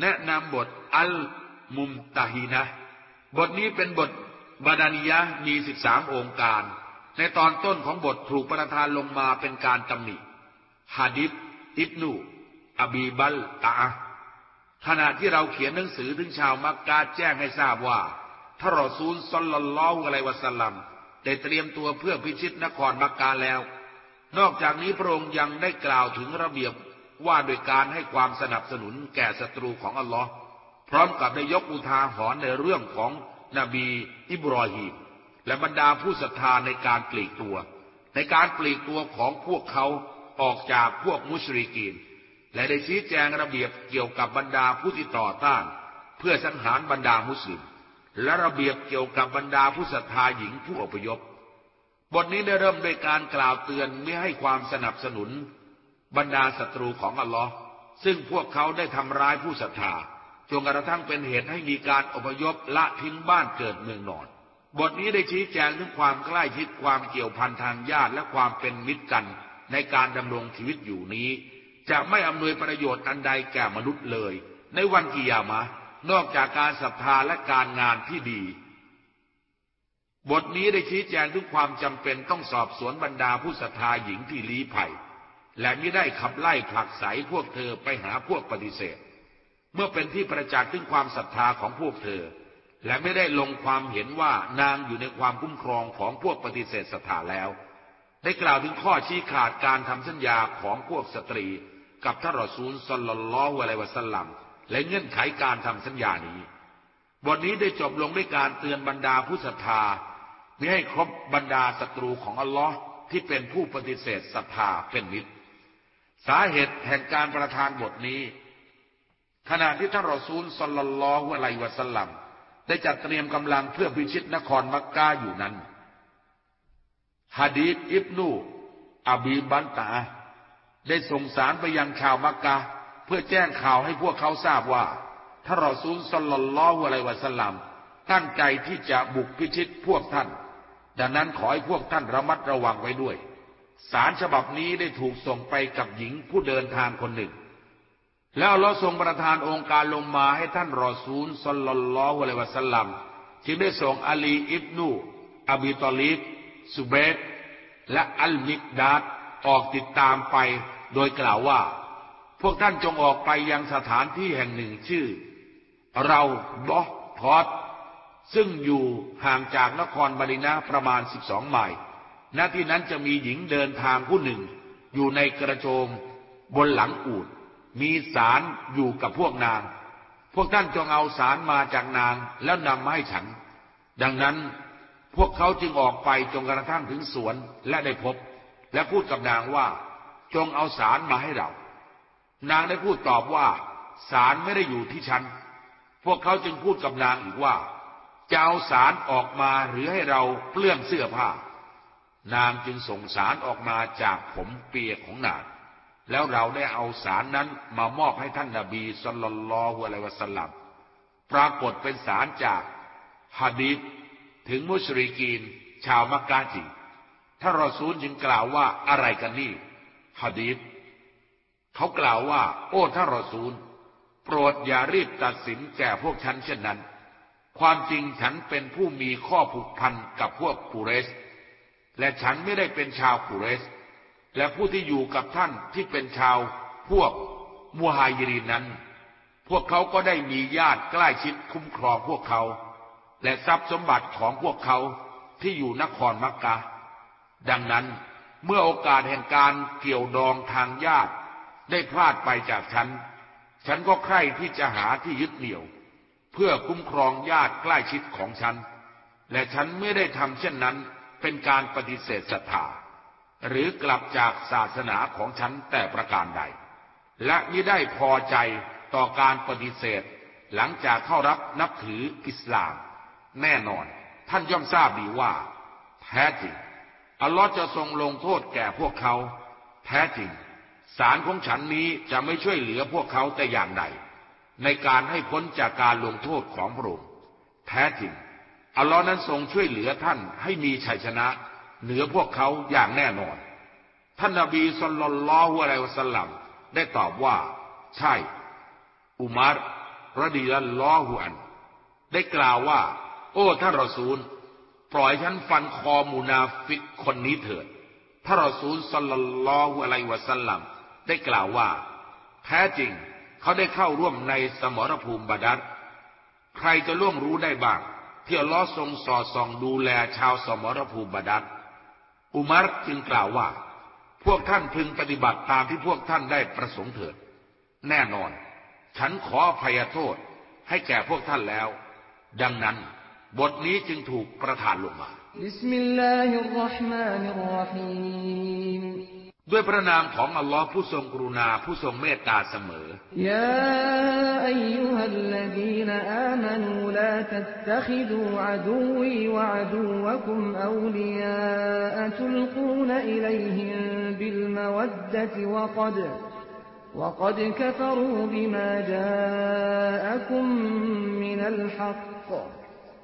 แนะนำบทอัลมุมตาฮีนะ บทนี้เป็นบทบาดานียะมีสิบสามองค์การ ในตอนต้นของบทถูกประทานลงมาเป็นการตำหนิฮะดิษอิบนูอบีบัลตาขณะที่เราเขียนหนังสือถึงชาวมักกะแจ้งให้ทราบว่าท่ารอซูลสัลลัลลอฮุอะลัยวะสัลลัมได้เตรียมตัวเพื่อพิชิตนครมักกะแล้ว นอกจากนี้พระองค์ยังได้กล่าวถึงระเบียบ ว่าโดยการให้ความสนับสนุนแก่ศัตรูของอัลลอฮ์พร้อมกับได้ยกอุทาหรณ์ในเรื่องของนบีอิบรอฮีมและบรรดาผู้ศรัทธาในการปลีกตัว ในการปลีกตัวของพวกเขาออกจากพวกมุชริกีน และได้ชี้แจงระเบียบเกี่ยวกับบรรดาผู้ที่ต่อต้าน เพื่อสังหารบรรดามุสลิม และระเบียบเกี่ยวกับบรรดาผู้ศรัทธาหญิงผู้อพยพ บทนี้ได้เริ่มโดยการกล่าวเตือนไม่ให้ความสนับสนุน บรรดาศัตรูของอัลลอฮ์ซึ่งพวกเขาได้ทำร้ายผู้ศรัทธาจนกระทั่งเป็นเหตุให้มีการอพยพละทิ้งบ้านเกิดเมืองนอน บทนี้ได้ชี้แจงถึงความใกล้ชิดความเกี่ยวพันทางญาติและความเป็นมิตรกันในการดำรงชีวิตอยู่นี้ จะไม่อำนวยประโยชน์อันใดแก่มนุษย์เลย ในวันกิยามะ นอกจากการศรัทธาและการงานที่ดี บทนี้ได้ชี้แจงถึงความจำเป็นต้องสอบสวนบรรดาผู้ศรัทธาหญิงที่ลี้ภัย และไม่ได้ขับไล่ผลักไสพวกเธอไปหาพวกปฏิเสธ เมื่อเป็นที่ประจักษ์ถึงความศรัทธาของพวกเธอ และไม่ได้ลงความเห็นว่านางอยู่ในความคุ้มครองของพวกปฏิเสธศรัทธาแล้ว ได้กล่าวถึงข้อชี้ขาดการทำสัญญาของพวกสตรี กับท่านรอซูลสลลลลอฮุอะลัยวะสัลลัมและเงื่อนไขการทำสัญญานี้บทนี้ได้จบลงด้วยการเตือนบรรดาผู้ศรัทธาไม่ให้ครบบรรดาศัตรูของอัลลอฮ์ที่เป็นผู้ปฏิเสธศรัทธาเป็นมิตร สาเหตุแห่งการประทานบทนี้ ขณะที่ท่านรอซูลสลลัลลอฮุอะลัยวะสัลลัมได้จัดเตรียมกำลังเพื่อพิชิตนครมักกะอยู่นั้นฮะดีษอิบนูอบีบันตา ได้ส่งสารไปยังชาวมักกะเพื่อแจ้งข่าวให้พวกเขาทราบว่าท่านรอซูลสลลัลลอฮุอะลัยวะสัลลัมตั้งใจที่จะบุกพิชิตพวกท่าน ดังนั้นขอให้พวกท่านระมัดระวังไว้ด้วย สารฉบับนี้ได้ถูกส่งไปกับหญิงผู้เดินทางคนหนึ่ง แล้วเราทรงประทานองค์การลงมาให้ท่านรอซูลสลลลลอฮุอะลัยวะสัลลัมจึงได้ส่งอาลีอิบนูอบีตอลีบสุเบตและอัลมิกดาดออกติดตามไปโดยกล่าวว่า พวกท่านจงออกไปยังสถานที่แห่งหนึ่งชื่อ เราบอทอดซึ่งอยู่ห่างจากนครบารินาประมาณสิบสองไมล์ ณที่นั้นจะมีหญิงเดินทางผู้หนึ่ง อยู่ในกระโจม บนหลังอูดมีสารอยู่กับพวกนาง พวกท่านจงเอาสารมาจากนางแล้วนำมาให้ฉัน ดังนั้นพวกเขาจึงออกไปจนกระทั่งถึงสวนและได้พบ และพูดกับนางว่า จงเอาสารมาให้เรา นางได้พูดตอบว่า สารไม่ได้อยู่ที่ฉัน พวกเขาจึงพูดกับนางอีกว่าจะเอาสารออกมาหรือให้เราเปลื้องเสื้อผ้า นางจึงส่งสารออกมาจากผมเปียกของนาง แล้วเราได้เอาสารนั้นมามอบให้ท่านนาบีสุลลัลฮุอะลัยวะสัลลัมปรากฏเป็นสารจากฮะดีษถึงมุชริกีน ชาวมักกะจริงท่านรอซูลจึงกล่าวว่าอะไรกันนี่ฮะดีษเขากล่าวว่า โอ้ท่านรอซูล โปรดอย่ารีบตัดสินแก่พวกฉันเช่นนั้น ความจริงฉันเป็นผู้มีข้อผูกพันกับพวกกูเรส และฉันไม่ได้เป็นชาวกูเรส และผู้ที่อยู่กับท่านที่เป็นชาวพวกมูฮายรีนนั้น พวกเขาก็ได้มีญาติใกล้ชิดคุ้มครองพวกเขา และทรัพย์สมบัติของพวกเขาที่อยู่นครมักกะ ดังนั้นเมื่อโอกาสแห่งการเกี่ยวดองทางญาติได้พลาดไปจากฉัน ฉันก็ใคร่ที่จะหาที่ยึดเหนี่ยว เพื่อคุ้มครองญาติใกล้ชิดของฉัน และฉันไม่ได้ทำเช่นนั้น เป็นการปฏิเสธศรัทธาหรือกลับจากศาสนาของฉันแต่ประการใด และไม่ได้พอใจต่อการปฏิเสธ หลังจากเข้ารับนับถืออิสลาม แน่นอน ท่านย่อมทราบดีว่า แท้จริง อัลลอฮ์จะทรงลงโทษแก่พวกเขา แท้จริงสารของฉันนี้จะไม่ช่วยเหลือพวกเขาแต่อย่างใด ในการให้พ้นจากการลงโทษของพระองค์แท้จริง อัลลอฮ์นั้นทรงช่วยเหลือท่านให้มีชัยชนะ เหนือพวกเขาอย่างแน่นอน ท่านนบีสุลต่านละฮ์อะลัยวะสัลลัมได้ตอบว่า ใช่ อุมารรดิยัลลอฮุอัน ได้กล่าวว่า โอ้ท่านรอซูล ปล่อยฉันฟันคอมุนาฟิกคนนี้เถิดท่านรอซูล صلى الله عليه وسلم ได้กล่าวว่า แท้จริงเขาได้เข้าร่วมในสมรภูมิบะดัรใครจะล่วงรู้ได้บ้าง ที่อัลลอฮ์ทรงสอดส่องดูแลชาวสมรภูมิบะดัรอุมัรจึงกล่าวว่า พวกท่านพึงปฏิบัติตามที่พวกท่านได้ประสงค์เถิด แน่นอน ฉันขออภัยโทษให้แก่พวกท่านแล้ว ดังนั้น บทนี้จึงถูกประทานลงมาبسم الله الرحمن الرحيم ด้วยพระนามของอัลลอฮ์ผู้ทรงกรุณาผู้ทรงเมตตาเสมอยาอัยยุฮัลลดีนอามานูลาตัตตคิดูอาดูวีวะอาดูวะคุมอูลียาตุลกูนอิลัยฮิมบิลมวัดดะติวะกด وقد كفروا بما جاءكم من الحق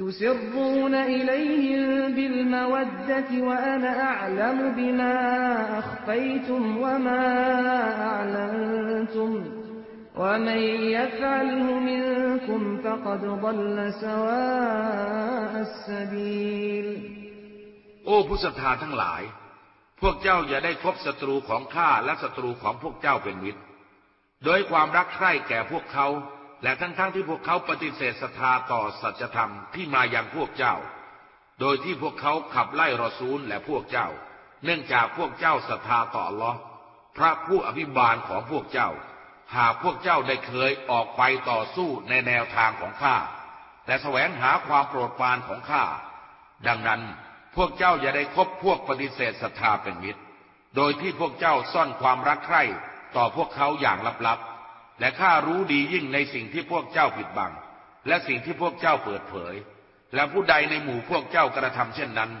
تسرون إليهم بالمودة وأنا أعلم بما أخفيتم وما أعلنتم ومن يفعله منكم فقد ضل سواء السبيل โอ้ผู้ศรัทธาทั้งหลาย พวกเจ้าอย่าได้คบศัตรูของข้าและศัตรูของพวกเจ้าเป็นมิตร โดยความรักใคร่แก่พวกเขา และทั้งๆทที่พวกเขาปฏิเสธศรัทธาต่อสัจธรรมที่มาอย่างพวกเจ้า โดยที่พวกเขาขับไล่รอซูลและพวกเจ้า เนื่องจากพวกเจ้าศรัทธาต่อลอพระผู้อภิบาลของพวกเจ้า หากพวกเจ้าได้เคยออกไปต่อสู้ในแนวทางของข้าและแสวงหาความโปรดปรานของข้าดังนั้นพวกเจ้าอย่าได้คบพวกปฏิเสธศรัทธาเป็นมิตร โดยที่พวกเจ้าซ่อนความรักใคร่ต่อพวกเขาอย่างลับๆ และข้ารู้ดียิ่งในสิ่งที่พวกเจ้าผิดบัง และสิ่งที่พวกเจ้าเปิดเผย และผู้ใดในหมู่พวกเจ้ากระทำเช่นนั้น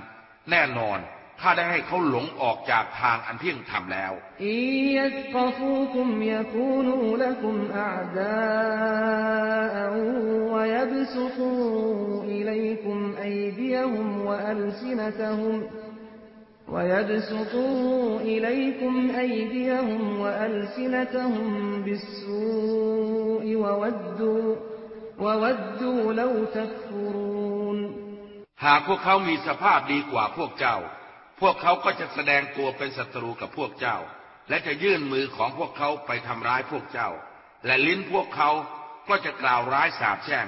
แน่นอนข้าได้ให้เขาหลงออกจากทางอันเที่ยงธรรมแล้ว ويبسطوا إليكم أيديهم وألسنتهم بالسوء وودوا وودوا لو تكفرون หากพวกเขามีสภาพดีกว่าพวกเจ้า พวกเขาก็จะแสดงตัวเป็นศัตรูกับพวกเจ้า และจะยื่นมือของพวกเขาไปทำร้ายพวกเจ้า และลิ้นพวกเขาก็จะกล่าวร้ายสาบแช่ง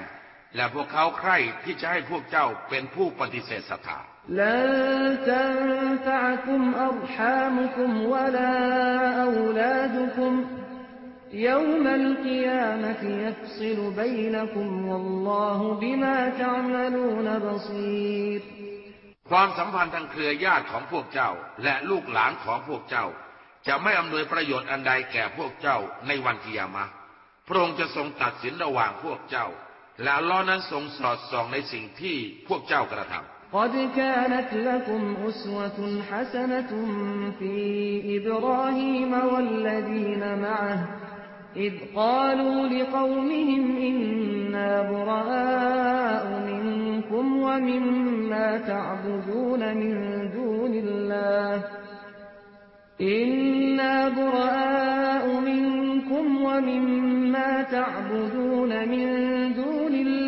และพวกเขาใคร่ที่จะให้พวกเจ้าเป็นผู้ปฏิเสธศรัทธา لن تنفعكم أرحامكم ولا أولادكم يوم القيامة يفصل بينكم والله بما تعملون بصير ความสัมพันธ์ทางเครือญาติของพวกเจ้า และลูกหลานของพวกเจ้า จะไม่อำนวยประโยชน์อันใดแก่พวกเจ้าในวันกิยามะพระองค์จะทรงตัดสินระหว่างพวกเจ้า และล้อนั้นทรงสอดส่องในสิ่งที่พวกเจ้ากระทำ قد كانت لكم أسوة حسنة في إبراهيم والذين معه إذ قالوا لقومهم إنا براء منكم ومما تعبدون من دون الله إنا براء منكم ومما تعبدون من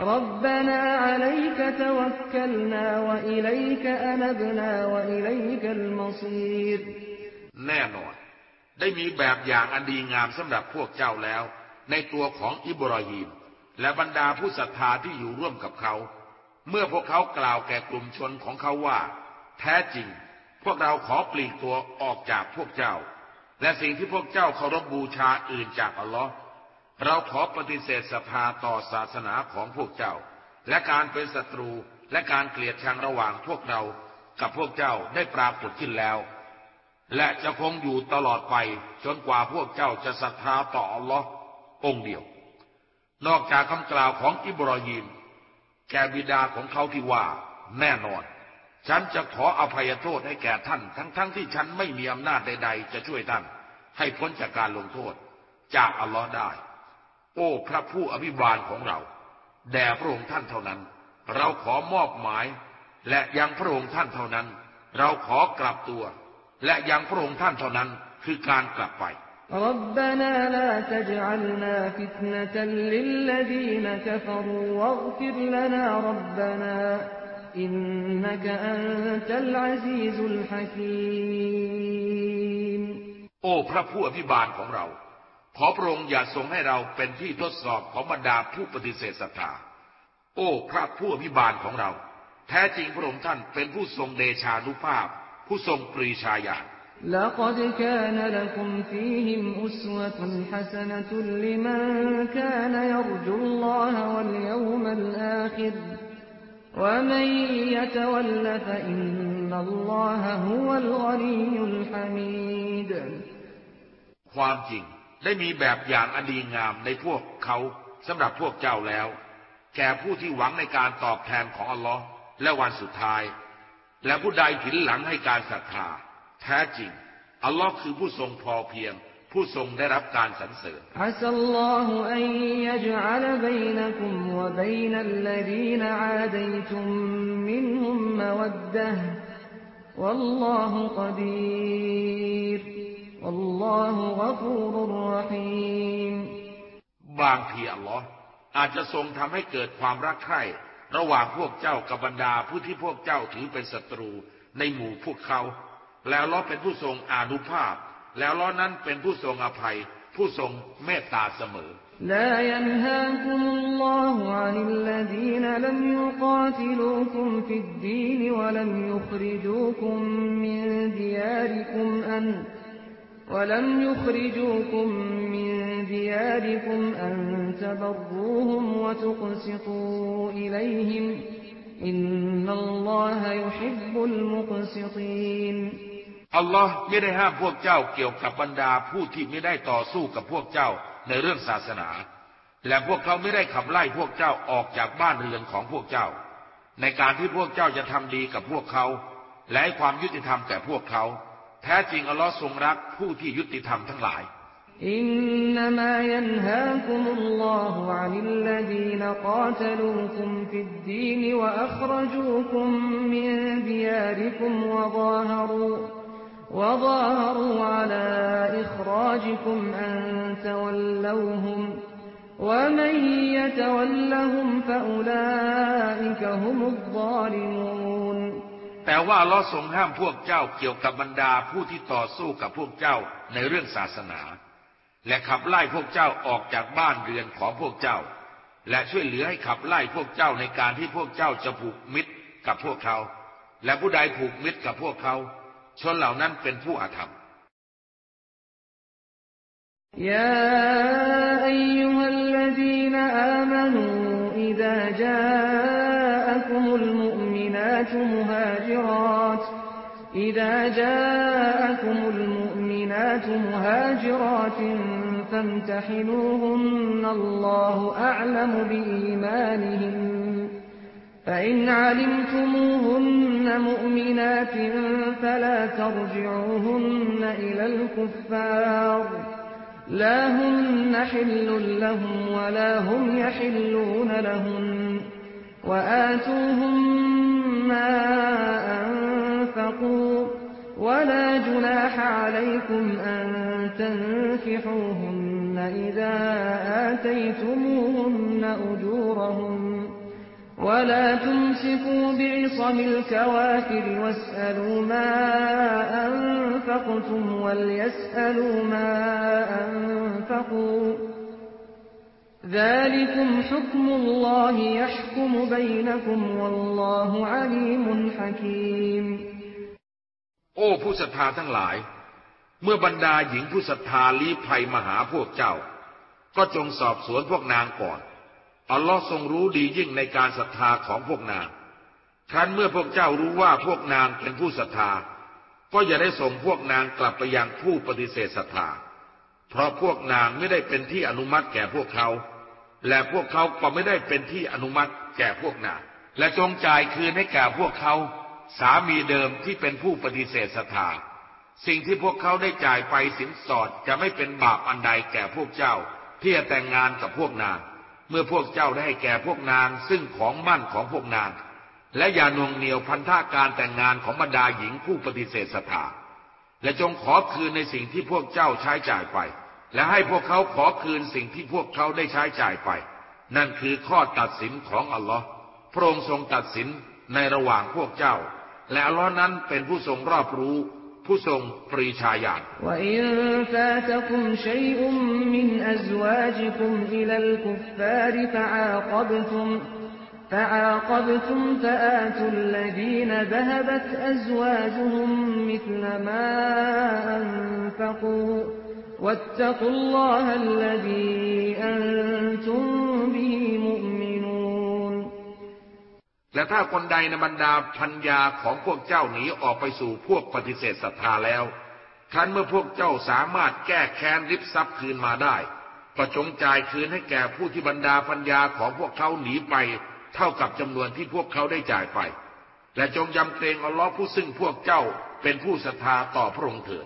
ربنا عليك توكلنا وإليك أنبنا وإليك المصير แน่นอนได้มีแบบอย่างอันดีงามสำหรับพวกเจ้าแล้ว ในตัวของอิบราฮิมและบรรดาผู้ศรัทธาที่อยู่ร่วมกับเขาเมื่อพวกเขากล่าวแก่กลุ่มชนของเขาว่า แท้จริง พวกเราขอปลีกตัวออกจากพวกเจ้า และสิ่งที่พวกเจ้าเคารพบูชาอื่นจากอัลลอฮ์ เราขอปฏิเสธศรัทธาต่อศาสนาของพวกเจ้า และการเป็นศัตรูและการเกลียดชังระหว่างพวกเรากับพวกเจ้าได้ปรากฏขึ้นแล้ว และจะคงอยู่ตลอดไปจนกว่าพวกเจ้าจะศรัทธาต่ออัลลอฮ์องเดียว นอกจากคำกล่าวของอิบรอฮีมแกบิดาของเขาที่ว่า แน่นอน ฉันจะขออภัยโทษให้แก่ท่าน ทั้งๆทที่ฉันไม่มีอำนาจใด ๆ จะช่วยท่าน ให้พ้นจากการลงโทษ จากอัลลอฮ์ได้ โอ้พระผู้อภิบาลของเรา แด่พระองค์ท่านเท่านั้น เราขอมอบหมาย และยังพระองค์ท่านเท่านั้น เราขอกลับตัว และยังพระองค์ท่านเท่านั้นคือการกลับไปโอ้พระผู้อภิบาลของเรา ขอพระองค์อย่าทรงให้เราเป็นที่ทดสอบของบรรดาผู้ปฏิเสธศรัทธา โอ้พระผู้อภิบาลของเรา แท้จริงพระองค์ท่านเป็นผู้ทรงเดชานุภาพ ผู้ทรงปรีชาญาณ لقد كان لكم فيهم أسوة حسنة لمن كان يرجو الله واليوم الآخر ومن يتول فإن الله هو الغني الحميد ความจริง ได้มีแบบอย่างอดีงามในพวกเขาสำหรับพวกเจ้าแล้ว แก่ผู้ที่หวังในการตอบแทนของอัลลอฮ์และวันสุดท้าย และผู้ใดผินหลังให้การศรัทธาแท้จริง อัลลอฮ์คือผู้ทรงพอเพียง ผู้ทรงได้รับการสรรเสริญอัลลอฮฺอัยยะจัลบัยนักุมวะบัยนัลลดีนอาดัยตุมมินฮุมมะวัดดะวัลลอฮุกดีร والله غفور رحيم บางทีอัลลอฮ์อาจจะทรงทำให้เกิดความรักใคร่ ระหว่างพวกเจ้ากับบรรดาผู้ที่พวกเจ้าถือเป็นศัตรูในหมู่พวกเขา แล้วล้อเป็นผู้ทรงอานุภาพ แล้วล้อนั้นเป็นผู้ทรงอภัย ผู้ทรงเมตตาเสมอ لا ينهاكم الله عن الذين لم يقاتلوكم في الدين ولم يخرجوكم من دياركم أن ولم يخرجوكم من دياركم أن تبروهم وتقسطوا إليهم إن الله يحب المقسطين อัลลอฮ์ไม่ได้ห้ามพวกเจ้าเกี่ยวกับบรรดาผู้ที่ไม่ได้ต่อสู้กับพวกเจ้าในเรื่องศาสนา และพวกเขาไม่ได้ขับไล่พวกเจ้าออกจากบ้านเรือนของพวกเจ้า ในการที่พวกเจ้าจะทำดีกับพวกเขา และให้ความยุติธรรมแก่พวกเขา แท้จริงอัลลอฮ์ทรงรักผู้ที่ยุติธรรมทั้งหลาย إنما ينهاكم الله عن الذين قاتلوكم في الدين وأخرجوكم من دياركم وظاهروا وظاهروا على إخراجكم أن تولوهم ومن يتولهم فأولئك هم الظالمون แต่ว่าอัลลอฮ์ทรงห้ามพวกเจ้าเกี่ยวกับบรรดาผู้ที่ต่อสู้กับพวกเจ้าในเรื่องศาสนา และขับไล่พวกเจ้าออกจากบ้านเรือนของพวกเจ้า และช่วยเหลือให้ขับไล่พวกเจ้าในการที่พวกเจ้าจะผูกมิตรกับพวกเขา และผู้ใดผูกมิตรกับพวกเขา ชนเหล่านั้นเป็นผู้อาธรรม يا أيها الذين آمنوا إذا جاءكم المؤمنات مهاجرات إذا جاءكم المؤمنات مهاجرات فامتحنوهن الله أعلم بإيمانهن فإن علمتموهن مؤمنات فلا ترجعوهن إلى الكفار. لا هن حل لهم ولا هم يحلون لهن وآتوهم ما أنفقوا ولا جناح عليكم أن تنكحوهن إذا آتيتموهن أجورهن ولا تمسكوا بعصم الكوافر واسألوا ما أنفقتم وليسألوا ما أنفقوا ذلكم حكم الله يحكم بينكم والله عليم حكيم โอ้ผู้ศรัทธาทั้งหลาย เมื่อบรรดาหญิงผู้ศรัทธาลี้ภัยมาหาพวกเจ้า ก็จงสอบสวนพวกนางก่อน อัลลอฮ์ทรงรู้ดียิ่งในการศรัทธาของพวกนาง ครั้นเมื่อพวกเจ้ารู้ว่าพวกนางเป็นผู้ศรัทธา ก็อย่าได้ส่งพวกนางกลับไปยังผู้ปฏิเสธศรัทธา เพราะพวกนางไม่ได้เป็นที่อนุมัติแก่พวกเขา และพวกเขาก็ไม่ได้เป็นที่อนุมัติแก่พวกนาง และจงจ่ายคืนให้แก่พวกเขา สามีเดิมที่เป็นผู้ปฏิเสธศรัทธาสิ่งที่พวกเขาได้จ่ายไปสินสอดจะไม่เป็นบาปอันใดแก่พวกเจ้า ที่จะแต่งงานกับพวกนาง เมื่อพวกเจ้าได้แก่พวกนางซึ่งของมั่นของพวกนาง และอย่านวงเหนียวพันธะการแต่งงานของบรรดาหญิงผู้ปฏิเสธศรัทธาและจงขอคืนในสิ่งที่พวกเจ้าใช้จ่ายไป และให้พวกเขาขอคืนสิ่งที่พวกเขาได้ใช้จ่ายไป นั่นคือข้อตัดสินของอัลลอฮ์พระองค์ทรงตัดสินในระหว่างพวกเจ้า และอัลลอฮ์นั้นเป็นผู้ทรงรอบรู้ผู้ทรงปรีชาญาณ وإن فاتكم شيء من أزواجكم إلى الكفار فعاقبتم فعاقبتم فآتوا الذين ذهبت أزواجهم مثل ما أنفقوا واتقوا الله الذي أنتم به مؤمنون และถ้าคนใดในบรรดาพัญญาของพวกเจ้าหนีออกไปสู่พวกปฏิเสธศรัทธาแล้วครั้นเมื่อพวกเจ้าสามารถแก้แค้นริบทรัพย์คืนมาได้ ก็จงจ่ายคืนให้แก่ผู้ที่บรรดาพัญญาของพวกเขาหนีไป เท่ากับจำนวนที่พวกเขาได้จ่ายไป และจงยำเกรงอัลลอฮ์ผู้ซึ่งพวกเจ้าเป็นผู้ศรัทธาต่อพระองค์เถิด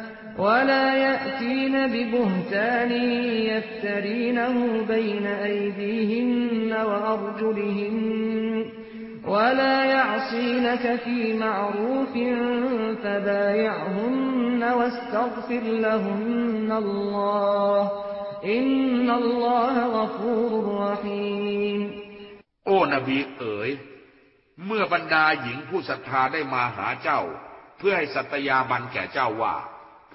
ولا يأتين ببهتان يفترينه بين أيديهن وأرجلهن ولا يعصينك في معروف فبايعهن واستغفر لهن الله إن الله غفور رحيم โอ้นบีเอ๋ย เมื่อบรรดาหญิงผู้ศรัทธาได้มาหาเจ้า เพื่อให้สัตยาบันแก่เจ้าว่า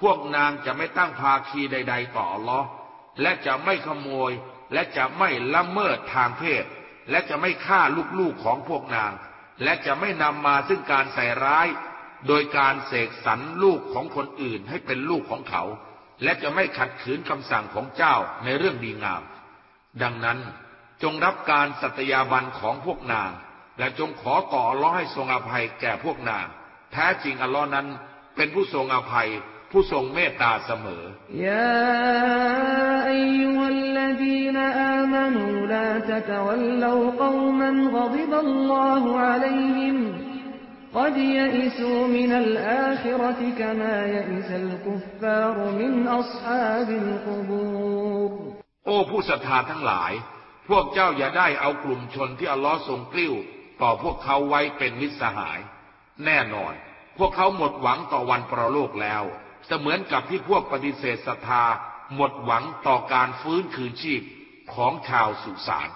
พวกนางจะไม่ตั้งภาคีใด ๆ ต่ออัลลอฮ์และจะไม่ขโมย และจะไม่ละเมิดทางเพศ และจะไม่ฆ่าลูกๆของพวกนาง และจะไม่นำมาซึ่งการใส่ร้าย โดยการเสกสรรลูกของคนอื่นให้เป็นลูกของเขา และจะไม่ขัดขืนคำสั่งของเจ้าในเรื่องดีงาม ดังนั้นจงรับการสัตยาบันของพวกนาง และจงขอต่ออัลลอฮ์ให้ทรงอภัยแก่พวกนาง แท้จริงอัลลอฮ์นั้นเป็นผู้ทรงอภัย ผู้ทรงเมตตาเสมอ يا أيها الذين آمنوا لا تتولوا قوما غضب الله عليهم قد يئسوا من الآخرة كما يئس الكفار من أصحاب القبور โอ้ผู้ศรัทธาทั้งหลาย พวกเจ้าอย่าได้เอากลุ่มชนที่อัลลอฮ์ทรงกลิ้ว ต่อพวกเขาไว้เป็นมิตรสหาย แน่นอน พวกเขาหมดหวังต่อวันประโลกแล้ว เสมือนกับที่พวกปฏิเสธศรัทธาหมดหวังต่อการฟื้นคืนชีพของชาวสุสาน